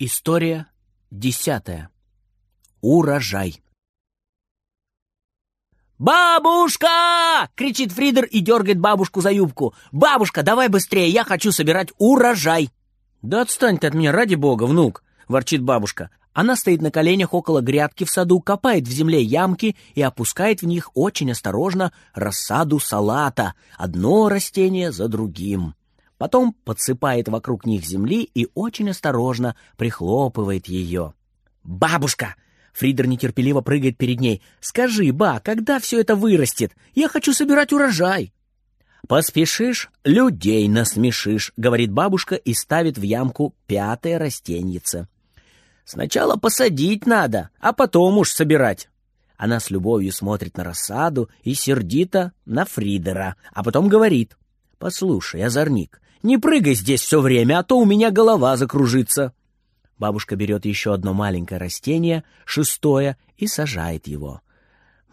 История десятая. Урожай. «Бабушка!» — кричит Фридер и дергает бабушку за юбку. «Бабушка, давай быстрее, я хочу собирать урожай!» «Да отстань ты от меня, ради бога, внук!» — ворчит бабушка. Она стоит на коленях около грядки в саду, копает в земле ямки и опускает в них очень осторожно рассаду салата, одно растение за другим. Потом подсыпает вокруг них земли и очень осторожно прихлопывает ее. «Бабушка!» Фридер нетерпеливо прыгает перед ней. «Скажи, ба, когда все это вырастет? Я хочу собирать урожай!» «Поспешишь, людей насмешишь», — говорит бабушка и ставит в ямку пятое растеньице. «Сначала посадить надо, а потом уж собирать». Она с любовью смотрит на рассаду и сердито на Фридера, а потом говорит. «Послушай, озорник, не прыгай здесь все время, а то у меня голова закружится». Бабушка берет еще одно маленькое растение, шестое, и сажает его.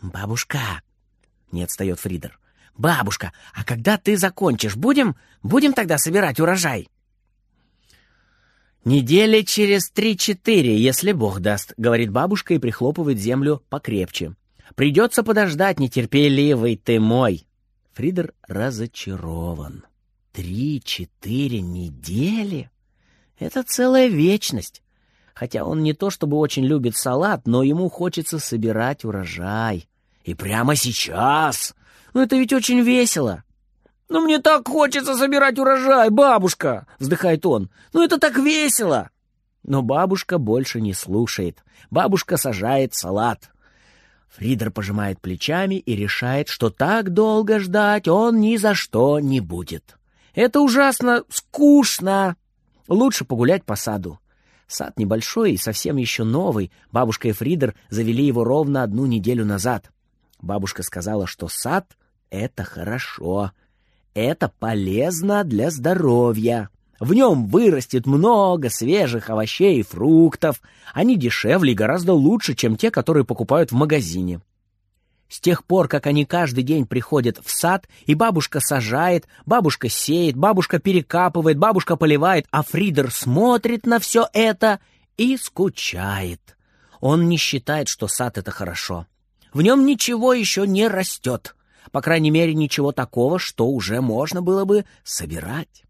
«Бабушка!» — не отстает Фридер. «Бабушка, а когда ты закончишь, будем, будем тогда собирать урожай?» «Недели через три-четыре, если Бог даст», — говорит бабушка и прихлопывает землю покрепче. «Придется подождать, нетерпеливый ты мой». Фридер разочарован. Три-четыре недели? Это целая вечность. Хотя он не то чтобы очень любит салат, но ему хочется собирать урожай. И прямо сейчас. Ну это ведь очень весело. «Ну мне так хочется собирать урожай, бабушка!» — вздыхает он. «Ну это так весело!» Но бабушка больше не слушает. Бабушка сажает салат. Фридер пожимает плечами и решает, что так долго ждать он ни за что не будет. Это ужасно скучно. Лучше погулять по саду. Сад небольшой и совсем еще новый. Бабушка и Фридер завели его ровно одну неделю назад. Бабушка сказала, что сад — это хорошо. Это полезно для здоровья. В нем вырастет много свежих овощей и фруктов. Они дешевле и гораздо лучше, чем те, которые покупают в магазине. С тех пор, как они каждый день приходят в сад, и бабушка сажает, бабушка сеет, бабушка перекапывает, бабушка поливает, а Фридер смотрит на все это и скучает. Он не считает, что сад — это хорошо. В нем ничего еще не растет. По крайней мере, ничего такого, что уже можно было бы собирать.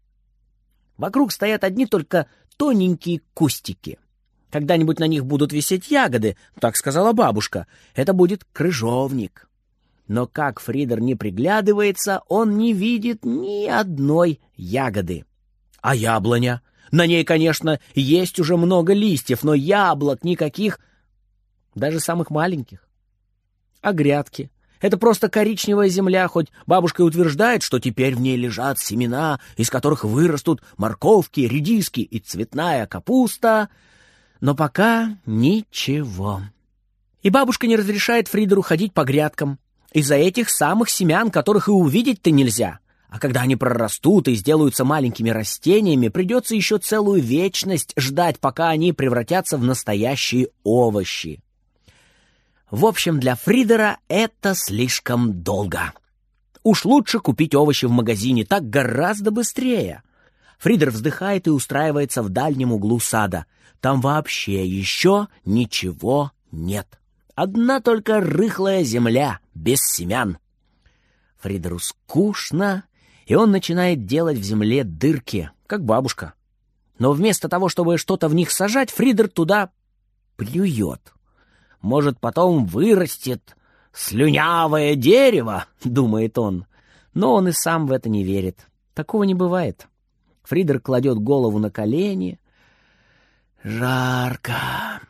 Вокруг стоят одни только тоненькие кустики — когда-нибудь на них будут висеть ягоды, так сказала бабушка. Это будет крыжовник. Но как Фридер не приглядывается, он не видит ни одной ягоды. А яблоня? На ней, конечно, есть уже много листьев, но яблок никаких, даже самых маленьких. А грядки? Это просто коричневая земля, хоть бабушка и утверждает, что теперь в ней лежат семена, из которых вырастут морковки, редиски и цветная капуста — но пока ничего. И бабушка не разрешает Фридеру ходить по грядкам. Из-за этих самых семян, которых и увидеть-то нельзя. А когда они прорастут и сделаются маленькими растениями, придется еще целую вечность ждать, пока они превратятся в настоящие овощи. В общем, для Фридера это слишком долго. Уж лучше купить овощи в магазине, так гораздо быстрее. Фридер вздыхает и устраивается в дальнем углу сада. Там вообще еще ничего нет. Одна только рыхлая земля, без семян. Фридеру скучно, и он начинает делать в земле дырки, как бабушка. Но вместо того, чтобы что-то в них сажать, Фридер туда плюет. Может, потом вырастет слюнявое дерево, думает он. Но он и сам в это не верит. Такого не бывает. Фридер кладет голову на колени. Жарко.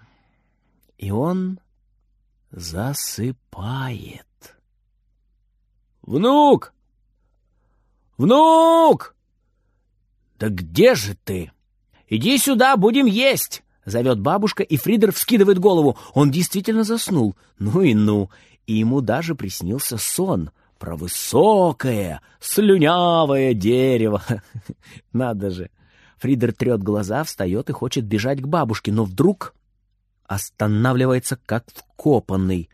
И он засыпает. «Внук! Внук! Да где же ты? Иди сюда, будем есть!» Зовет бабушка, и Фридер вскидывает голову. Он действительно заснул. Ну и ну. И ему даже приснился сон — про высокое, слюнявое дерево. Надо же. Фридер трет глаза, встает и хочет бежать к бабушке, но вдруг останавливается как вкопанный.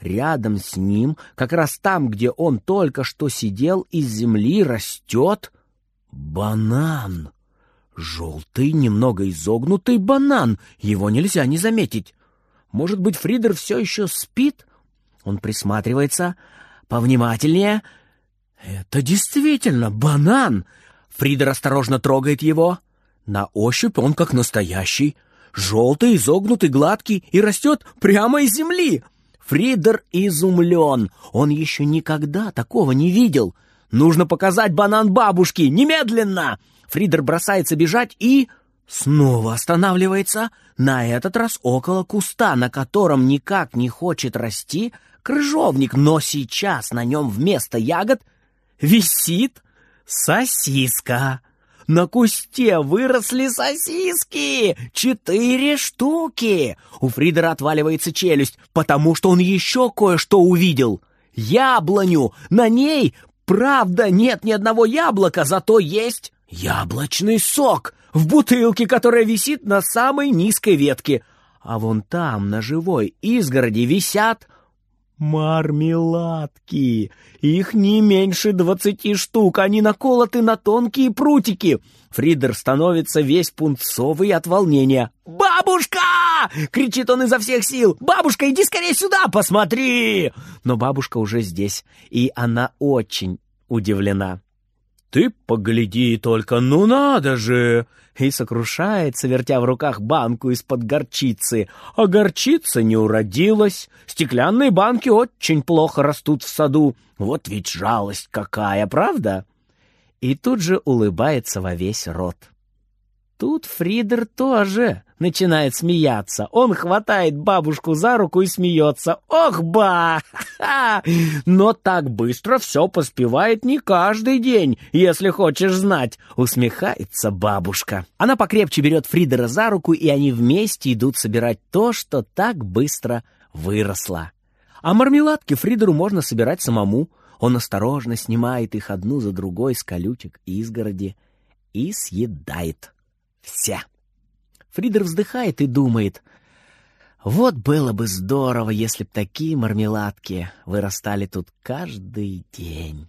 Рядом с ним, как раз там, где он только что сидел, из земли растет банан. Желтый, немного изогнутый банан. Его нельзя не заметить. Может быть, Фридер все еще спит? Он присматривается. Повнимательнее. Это действительно банан. Фридер осторожно трогает его. На ощупь он как настоящий. Желтый, изогнутый, гладкий и растет прямо из земли. Фридер изумлен. Он еще никогда такого не видел. Нужно показать банан бабушке! Немедленно! Фридер бросается бежать и... Снова останавливается, на этот раз около куста, на котором никак не хочет расти крыжовник, но сейчас на нем вместо ягод висит сосиска. На кусте выросли сосиски! Четыре штуки! У Фридера отваливается челюсть, потому что он еще кое-что увидел. Яблоню! На ней, правда, нет ни одного яблока, зато есть Яблочный сок в бутылке, которая висит на самой низкой ветке. А вон там, на живой изгороди, висят мармеладки. Их не меньше двадцати штук, они наколоты на тонкие прутики. Фридер становится весь пунцовый от волнения. «Бабушка!» — кричит он изо всех сил. «Бабушка, иди скорее сюда, посмотри!» Но бабушка уже здесь, и она очень удивлена. «Ты погляди только, ну надо же!» И сокрушается, вертя в руках банку из-под горчицы. А горчица не уродилась. Стеклянные банки очень плохо растут в саду. Вот ведь жалость какая, правда? И тут же улыбается во весь рот. Тут Фридер тоже начинает смеяться. Он хватает бабушку за руку и смеется. «Ох, ба! Но так быстро все поспевает не каждый день, если хочешь знать!» Усмехается бабушка. Она покрепче берет Фридера за руку, и они вместе идут собирать то, что так быстро выросло. А мармеладки Фридеру можно собирать самому. Он осторожно снимает их одну за другой с колючек изгороди и съедает все. Фридер вздыхает и думает, вот было бы здорово, если б такие мармеладки вырастали тут каждый день.